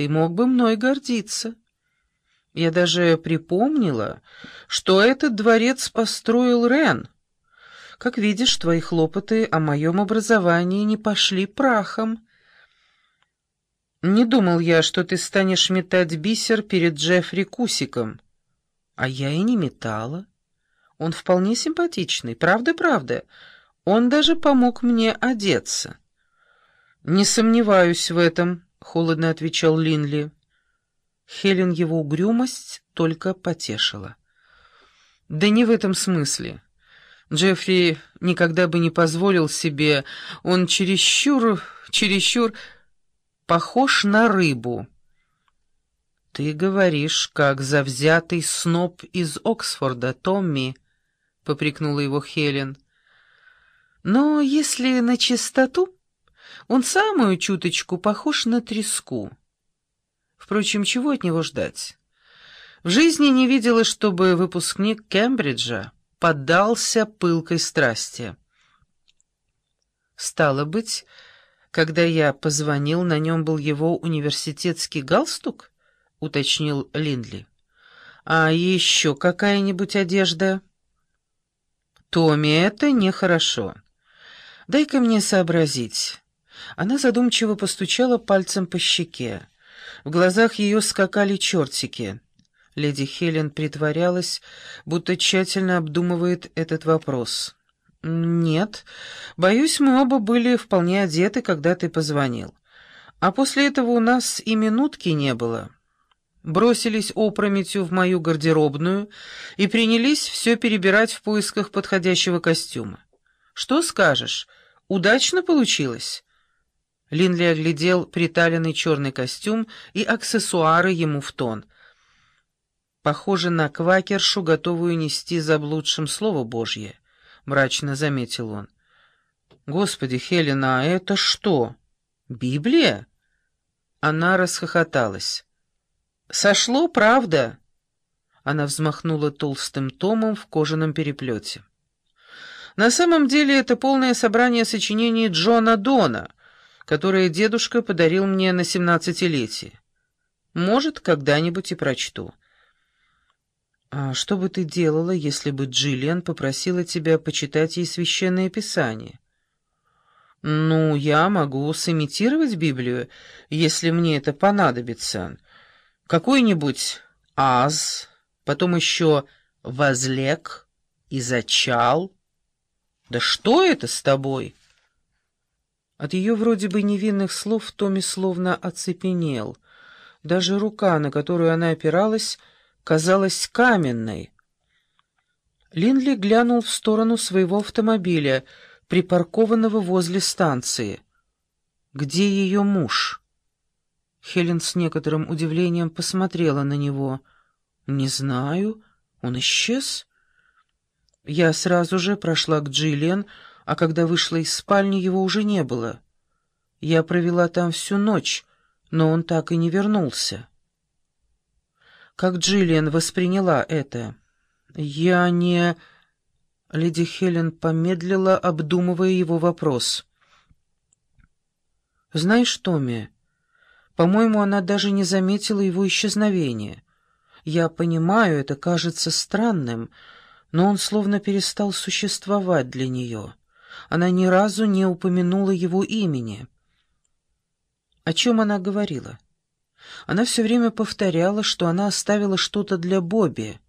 ты мог бы мной гордиться. Я даже припомнила, что этот дворец построил Рен. Как видишь, твои хлопоты о моем образовании не пошли прахом. Не думал я, что ты станешь метать бисер перед Джеффри Кусиком. А я и не метала. Он вполне симпатичный, правда-правда. Он даже помог мне одеться. «Не сомневаюсь в этом», — холодно отвечал Линли. Хелен его угрюмость только потешила. «Да не в этом смысле. Джеффри никогда бы не позволил себе, он чересчур, чересчур похож на рыбу». «Ты говоришь, как завзятый сноб из Оксфорда, Томми», — попрекнула его Хелен. «Но если на чистоту, он самую чуточку похож на треску». Впрочем, чего от него ждать? В жизни не видела, чтобы выпускник Кембриджа поддался пылкой страсти. Стало быть, когда я позвонил, на нем был его университетский галстук? — уточнил Линдли. «А еще какая-нибудь одежда?» «Томми, это нехорошо. Дай-ка мне сообразить». Она задумчиво постучала пальцем по щеке. В глазах ее скакали чертики. Леди Хелен притворялась, будто тщательно обдумывает этот вопрос. «Нет, боюсь, мы оба были вполне одеты, когда ты позвонил. А после этого у нас и минутки не было. Бросились опрометью в мою гардеробную и принялись все перебирать в поисках подходящего костюма. Что скажешь, удачно получилось?» Линли оглядел приталенный черный костюм и аксессуары ему в тон. «Похоже на квакершу, готовую нести заблудшим слово Божье», — мрачно заметил он. «Господи, Хелена, а это что? Библия?» Она расхохоталась. «Сошло, правда?» Она взмахнула толстым томом в кожаном переплете. «На самом деле это полное собрание сочинений Джона Дона», которое дедушка подарил мне на семнадцатилетие. Может, когда-нибудь и прочту. А что бы ты делала, если бы Джиллиан попросила тебя почитать ей священное писание? Ну, я могу сымитировать Библию, если мне это понадобится. Какой-нибудь «аз», потом еще «возлег» и «зачал». Да что это с тобой?» От ее вроде бы невинных слов Томми словно оцепенел. Даже рука, на которую она опиралась, казалась каменной. Линли глянул в сторону своего автомобиля, припаркованного возле станции. «Где ее муж?» Хелен с некоторым удивлением посмотрела на него. «Не знаю. Он исчез?» Я сразу же прошла к Джиллиан, а когда вышла из спальни, его уже не было. Я провела там всю ночь, но он так и не вернулся. Как Джиллиан восприняла это? Я не... Леди Хелен помедлила, обдумывая его вопрос. «Знаешь, Томми, по-моему, она даже не заметила его исчезновения. Я понимаю, это кажется странным, но он словно перестал существовать для нее» она ни разу не упомянула его имени. О чем она говорила? Она все время повторяла, что она оставила что-то для Бобби.